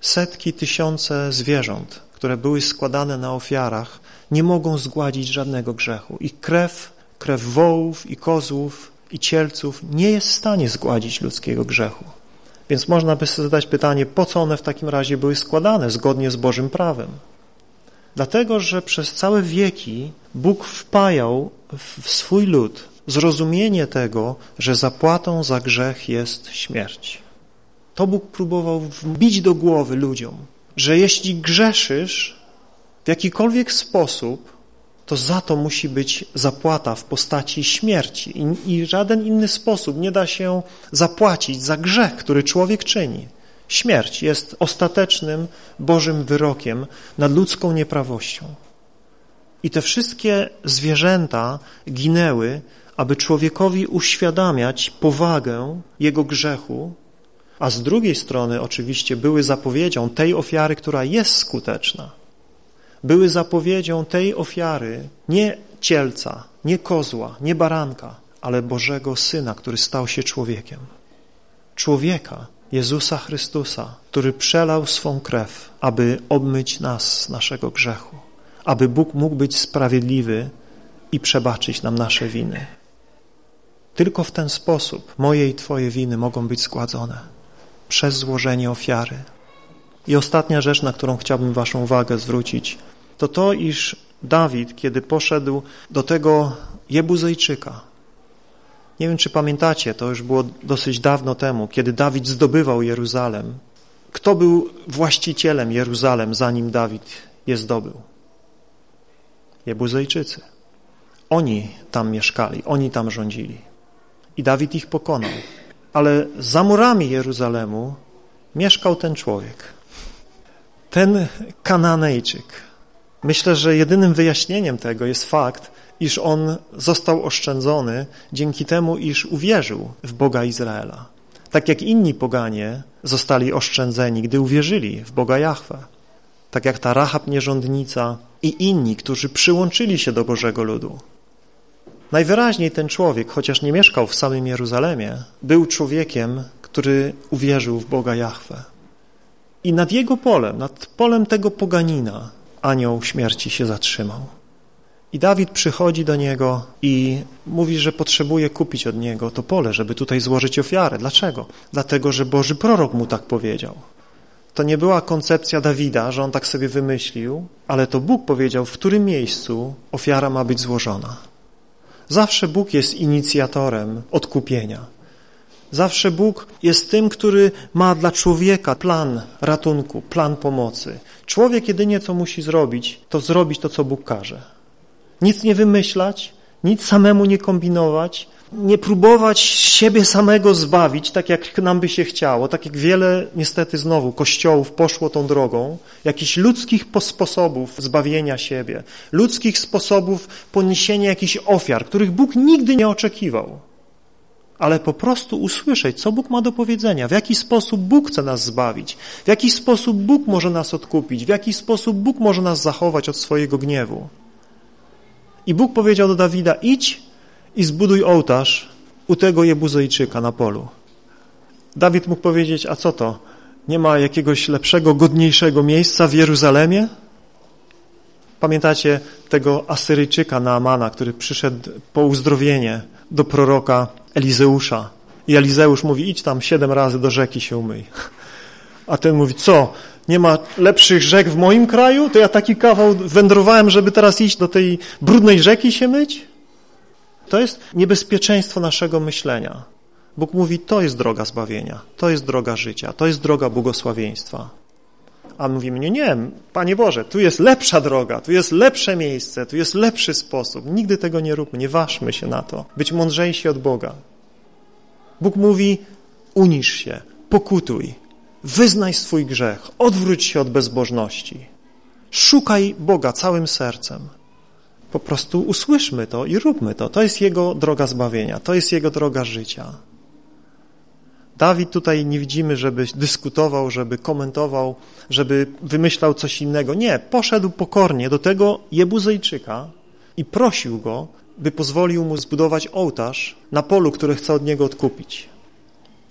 setki, tysiące zwierząt, które były składane na ofiarach, nie mogą zgładzić żadnego grzechu. Ich krew, krew wołów i kozłów i cielców nie jest w stanie zgładzić ludzkiego grzechu. Więc można by sobie zadać pytanie, po co one w takim razie były składane zgodnie z Bożym prawem? Dlatego, że przez całe wieki Bóg wpajał w swój lud zrozumienie tego, że zapłatą za grzech jest śmierć. To Bóg próbował wbić do głowy ludziom, że jeśli grzeszysz w jakikolwiek sposób, to za to musi być zapłata w postaci śmierci I, i żaden inny sposób nie da się zapłacić za grzech, który człowiek czyni. Śmierć jest ostatecznym Bożym wyrokiem nad ludzką nieprawością. I te wszystkie zwierzęta ginęły, aby człowiekowi uświadamiać powagę jego grzechu, a z drugiej strony oczywiście były zapowiedzią tej ofiary, która jest skuteczna były zapowiedzią tej ofiary nie cielca, nie kozła, nie baranka, ale Bożego Syna, który stał się człowiekiem. Człowieka, Jezusa Chrystusa, który przelał swą krew, aby obmyć nas z naszego grzechu, aby Bóg mógł być sprawiedliwy i przebaczyć nam nasze winy. Tylko w ten sposób moje i Twoje winy mogą być zgładzone przez złożenie ofiary. I ostatnia rzecz, na którą chciałbym Waszą uwagę zwrócić, to to, iż Dawid, kiedy poszedł do tego Jebuzejczyka, nie wiem, czy pamiętacie, to już było dosyć dawno temu, kiedy Dawid zdobywał Jeruzalem. Kto był właścicielem Jeruzalem, zanim Dawid je zdobył? Jebuzejczycy. Oni tam mieszkali, oni tam rządzili. I Dawid ich pokonał. Ale za murami Jeruzalemu mieszkał ten człowiek, ten Kananejczyk, Myślę, że jedynym wyjaśnieniem tego jest fakt, iż on został oszczędzony dzięki temu, iż uwierzył w Boga Izraela. Tak jak inni poganie zostali oszczędzeni, gdy uwierzyli w Boga Jahwe. tak jak ta Rahab nierządnica i inni, którzy przyłączyli się do Bożego ludu. Najwyraźniej ten człowiek, chociaż nie mieszkał w samym Jeruzalemie, był człowiekiem, który uwierzył w Boga Jahwe. I nad jego polem, nad polem tego poganina, anioł śmierci się zatrzymał. I Dawid przychodzi do niego i mówi, że potrzebuje kupić od niego to pole, żeby tutaj złożyć ofiarę. Dlaczego? Dlatego, że Boży prorok mu tak powiedział. To nie była koncepcja Dawida, że on tak sobie wymyślił, ale to Bóg powiedział, w którym miejscu ofiara ma być złożona. Zawsze Bóg jest inicjatorem odkupienia. Zawsze Bóg jest tym, który ma dla człowieka plan ratunku, plan pomocy. Człowiek jedynie co musi zrobić, to zrobić to, co Bóg każe. Nic nie wymyślać, nic samemu nie kombinować, nie próbować siebie samego zbawić, tak jak nam by się chciało, tak jak wiele niestety znowu kościołów poszło tą drogą, jakichś ludzkich sposobów zbawienia siebie, ludzkich sposobów poniesienia jakichś ofiar, których Bóg nigdy nie oczekiwał. Ale po prostu usłyszeć, co Bóg ma do powiedzenia, w jaki sposób Bóg chce nas zbawić, w jaki sposób Bóg może nas odkupić, w jaki sposób Bóg może nas zachować od swojego gniewu. I Bóg powiedział do Dawida, idź i zbuduj ołtarz u tego Jebuzejczyka na polu. Dawid mógł powiedzieć, a co to? Nie ma jakiegoś lepszego, godniejszego miejsca w Jeruzalemie? Pamiętacie tego Asyryjczyka Naamana, który przyszedł po uzdrowienie do proroka Elizeusza. I Elizeusz mówi, idź tam siedem razy do rzeki się umyj. A ten mówi, co, nie ma lepszych rzek w moim kraju? To ja taki kawał wędrowałem, żeby teraz iść do tej brudnej rzeki się myć? To jest niebezpieczeństwo naszego myślenia. Bóg mówi, to jest droga zbawienia, to jest droga życia, to jest droga błogosławieństwa. A mówimy, nie, nie, Panie Boże, tu jest lepsza droga, tu jest lepsze miejsce, tu jest lepszy sposób. Nigdy tego nie róbmy, nie ważmy się na to. Być mądrzejsi od Boga. Bóg mówi, unisz się, pokutuj, wyznaj swój grzech, odwróć się od bezbożności. Szukaj Boga całym sercem. Po prostu usłyszmy to i róbmy to. To jest Jego droga zbawienia, to jest Jego droga życia. Dawid tutaj nie widzimy, żeby dyskutował, żeby komentował, żeby wymyślał coś innego. Nie, poszedł pokornie do tego Jebuzejczyka i prosił go, by pozwolił mu zbudować ołtarz na polu, które chce od niego odkupić.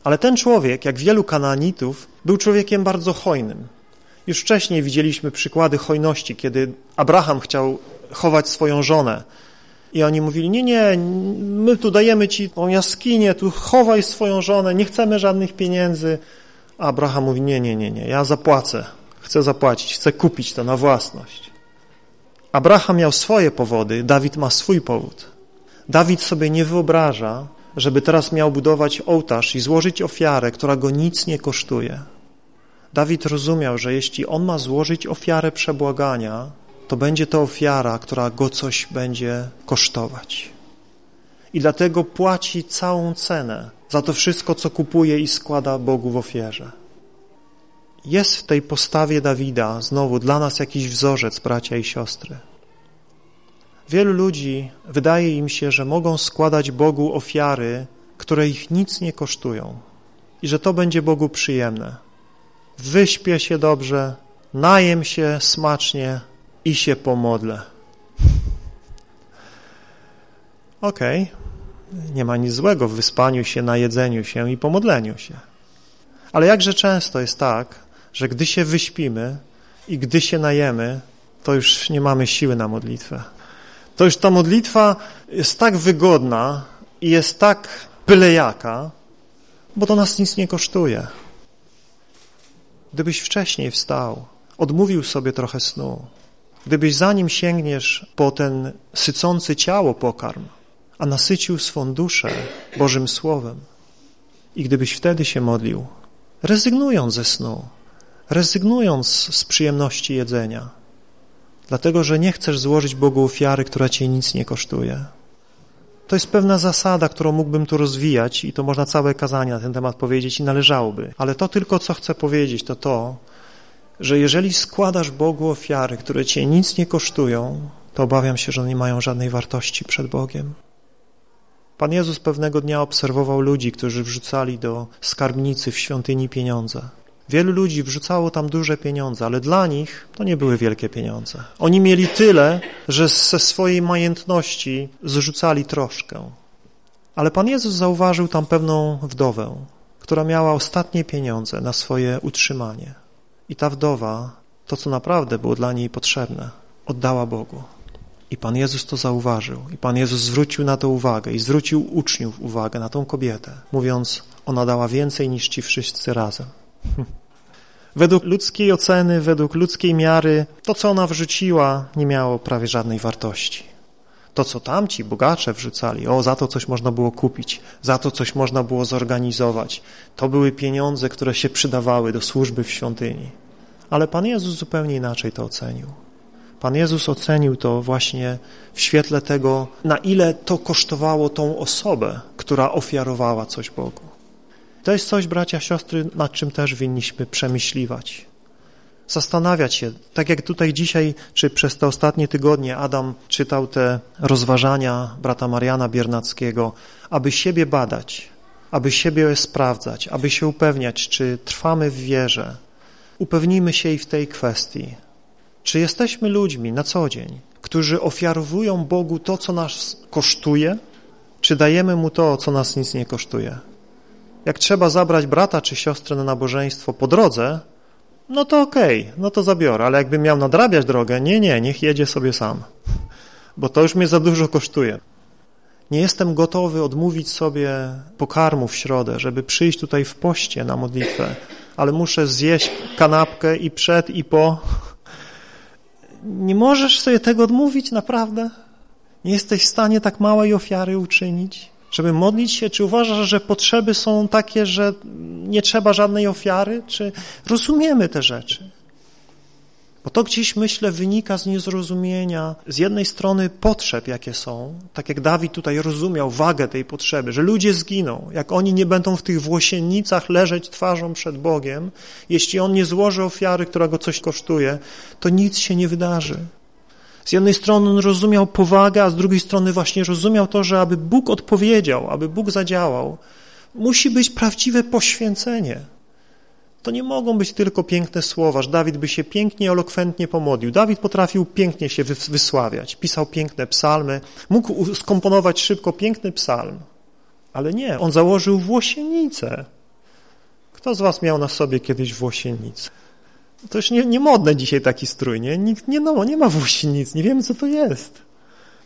Ale ten człowiek, jak wielu Kanaanitów, był człowiekiem bardzo hojnym. Już wcześniej widzieliśmy przykłady hojności, kiedy Abraham chciał chować swoją żonę, i oni mówili, nie, nie, my tu dajemy ci tą jaskinię, tu chowaj swoją żonę, nie chcemy żadnych pieniędzy. A Abraham mówi, nie, nie, nie, nie, ja zapłacę, chcę zapłacić, chcę kupić to na własność. Abraham miał swoje powody, Dawid ma swój powód. Dawid sobie nie wyobraża, żeby teraz miał budować ołtarz i złożyć ofiarę, która go nic nie kosztuje. Dawid rozumiał, że jeśli on ma złożyć ofiarę przebłagania, to będzie to ofiara, która go coś będzie kosztować. I dlatego płaci całą cenę za to wszystko, co kupuje i składa Bogu w ofierze. Jest w tej postawie Dawida znowu dla nas jakiś wzorzec, bracia i siostry. Wielu ludzi wydaje im się, że mogą składać Bogu ofiary, które ich nic nie kosztują i że to będzie Bogu przyjemne. Wyśpię się dobrze, najem się smacznie, i się pomodlę. Okej, okay. nie ma nic złego w wyspaniu się, najedzeniu się i pomodleniu się. Ale jakże często jest tak, że gdy się wyśpimy i gdy się najemy, to już nie mamy siły na modlitwę. To już ta modlitwa jest tak wygodna i jest tak bylejaka, bo to nas nic nie kosztuje. Gdybyś wcześniej wstał, odmówił sobie trochę snu, Gdybyś zanim sięgniesz po ten sycący ciało pokarm, a nasycił swą duszę Bożym Słowem i gdybyś wtedy się modlił, rezygnując ze snu, rezygnując z przyjemności jedzenia, dlatego, że nie chcesz złożyć Bogu ofiary, która cię nic nie kosztuje. To jest pewna zasada, którą mógłbym tu rozwijać i to można całe kazanie na ten temat powiedzieć i należałoby. Ale to tylko, co chcę powiedzieć, to to, że jeżeli składasz Bogu ofiary, które cię nic nie kosztują, to obawiam się, że one nie mają żadnej wartości przed Bogiem. Pan Jezus pewnego dnia obserwował ludzi, którzy wrzucali do skarbnicy w świątyni pieniądze. Wielu ludzi wrzucało tam duże pieniądze, ale dla nich to nie były wielkie pieniądze. Oni mieli tyle, że ze swojej majętności zrzucali troszkę. Ale Pan Jezus zauważył tam pewną wdowę, która miała ostatnie pieniądze na swoje utrzymanie. I ta wdowa, to co naprawdę było dla niej potrzebne, oddała Bogu. I Pan Jezus to zauważył. I Pan Jezus zwrócił na to uwagę i zwrócił uczniów uwagę na tą kobietę, mówiąc, ona dała więcej niż ci wszyscy razem. Według ludzkiej oceny, według ludzkiej miary, to co ona wrzuciła nie miało prawie żadnej wartości. To co tamci bogacze wrzucali, o za to coś można było kupić, za to coś można było zorganizować, to były pieniądze, które się przydawały do służby w świątyni. Ale Pan Jezus zupełnie inaczej to ocenił. Pan Jezus ocenił to właśnie w świetle tego, na ile to kosztowało tą osobę, która ofiarowała coś Bogu. To jest coś, bracia, siostry, nad czym też winniśmy przemyśliwać. Zastanawiać się, tak jak tutaj dzisiaj, czy przez te ostatnie tygodnie Adam czytał te rozważania brata Mariana Biernackiego, aby siebie badać, aby siebie sprawdzać, aby się upewniać, czy trwamy w wierze. Upewnijmy się i w tej kwestii. Czy jesteśmy ludźmi na co dzień, którzy ofiarowują Bogu to, co nas kosztuje, czy dajemy Mu to, co nas nic nie kosztuje? Jak trzeba zabrać brata czy siostrę na nabożeństwo po drodze, no to okej, okay, no to zabiorę, ale jakbym miał nadrabiać drogę, nie, nie, niech jedzie sobie sam, bo to już mnie za dużo kosztuje. Nie jestem gotowy odmówić sobie pokarmu w środę, żeby przyjść tutaj w poście na modlitwę, ale muszę zjeść kanapkę i przed i po. Nie możesz sobie tego odmówić, naprawdę? Nie jesteś w stanie tak małej ofiary uczynić? Żeby modlić się? Czy uważasz, że potrzeby są takie, że nie trzeba żadnej ofiary? Czy rozumiemy te rzeczy? Bo to gdzieś, myślę, wynika z niezrozumienia z jednej strony potrzeb, jakie są, tak jak Dawid tutaj rozumiał wagę tej potrzeby, że ludzie zginą, jak oni nie będą w tych włosiennicach leżeć twarzą przed Bogiem, jeśli on nie złoży ofiary, która go coś kosztuje, to nic się nie wydarzy. Z jednej strony on rozumiał powagę, a z drugiej strony właśnie rozumiał to, że aby Bóg odpowiedział, aby Bóg zadziałał, musi być prawdziwe poświęcenie. To nie mogą być tylko piękne słowa, że Dawid by się pięknie, elokwentnie pomodlił. Dawid potrafił pięknie się wysławiać, pisał piękne psalmy, mógł skomponować szybko piękny psalm, ale nie, on założył włosienicę. Kto z was miał na sobie kiedyś włosienicę? To już nie, nie modne dzisiaj taki strój, nie? Nikt nie, no, nie ma włosinic, nie wiemy, co to jest.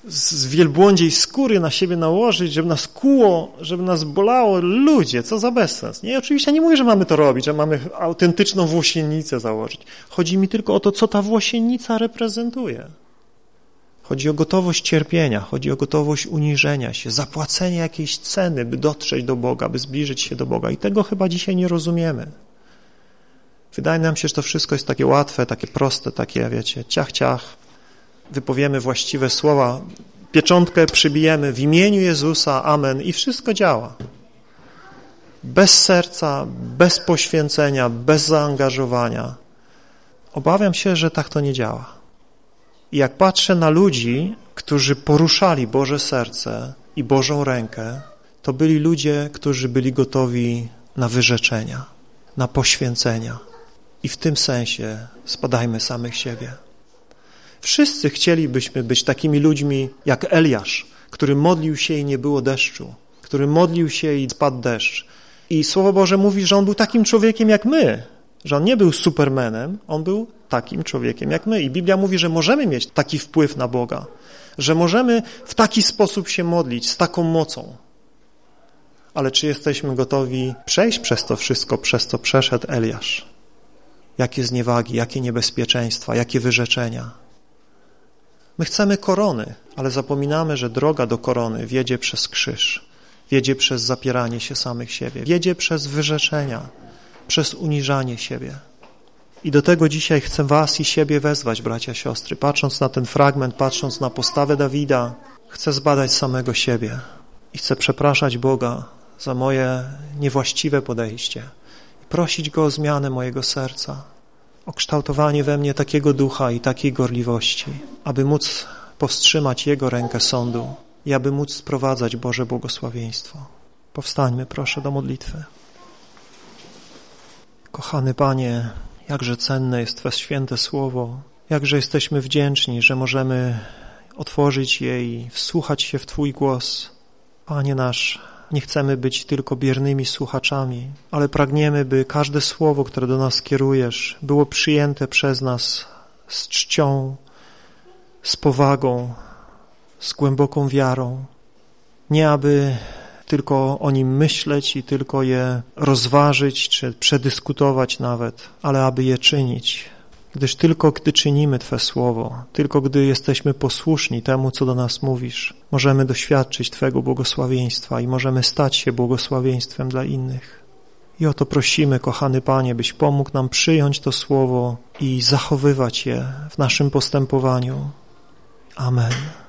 Z, z wielbłądziej skóry na siebie nałożyć, żeby nas kuło, żeby nas bolało. Ludzie, co za bezsens. Nie, oczywiście nie mówię, że mamy to robić, że mamy autentyczną włosienicę założyć. Chodzi mi tylko o to, co ta włosienica reprezentuje. Chodzi o gotowość cierpienia, chodzi o gotowość uniżenia się, zapłacenia jakiejś ceny, by dotrzeć do Boga, by zbliżyć się do Boga. I tego chyba dzisiaj nie rozumiemy. Wydaje nam się, że to wszystko jest takie łatwe, takie proste, takie, wiecie, ciach, ciach. Wypowiemy właściwe słowa, pieczątkę przybijemy w imieniu Jezusa, amen i wszystko działa. Bez serca, bez poświęcenia, bez zaangażowania. Obawiam się, że tak to nie działa. I jak patrzę na ludzi, którzy poruszali Boże serce i Bożą rękę, to byli ludzie, którzy byli gotowi na wyrzeczenia, na poświęcenia i w tym sensie spadajmy samych siebie. Wszyscy chcielibyśmy być takimi ludźmi jak Eliasz, który modlił się i nie było deszczu, który modlił się i spadł deszcz. I Słowo Boże mówi, że on był takim człowiekiem jak my, że on nie był supermenem, on był takim człowiekiem jak my. I Biblia mówi, że możemy mieć taki wpływ na Boga, że możemy w taki sposób się modlić, z taką mocą. Ale czy jesteśmy gotowi przejść przez to wszystko, przez co przeszedł Eliasz? Jakie zniewagi, jakie niebezpieczeństwa, jakie wyrzeczenia. My chcemy korony, ale zapominamy, że droga do korony wiedzie przez krzyż, wiedzie przez zapieranie się samych siebie, wiedzie przez wyrzeczenia, przez uniżanie siebie. I do tego dzisiaj chcę was i siebie wezwać, bracia, siostry. Patrząc na ten fragment, patrząc na postawę Dawida, chcę zbadać samego siebie i chcę przepraszać Boga za moje niewłaściwe podejście prosić Go o zmianę mojego serca, o kształtowanie we mnie takiego ducha i takiej gorliwości, aby móc powstrzymać Jego rękę sądu i aby móc sprowadzać Boże błogosławieństwo. Powstańmy proszę do modlitwy. Kochany Panie, jakże cenne jest Twe święte słowo, jakże jesteśmy wdzięczni, że możemy otworzyć je i wsłuchać się w Twój głos. Panie nasz, nie chcemy być tylko biernymi słuchaczami, ale pragniemy, by każde słowo, które do nas kierujesz, było przyjęte przez nas z czcią, z powagą, z głęboką wiarą. Nie aby tylko o nim myśleć i tylko je rozważyć czy przedyskutować nawet, ale aby je czynić. Gdyż tylko gdy czynimy Twe słowo, tylko gdy jesteśmy posłuszni temu, co do nas mówisz, możemy doświadczyć Twego błogosławieństwa i możemy stać się błogosławieństwem dla innych. I o to prosimy, kochany Panie, byś pomógł nam przyjąć to słowo i zachowywać je w naszym postępowaniu. Amen.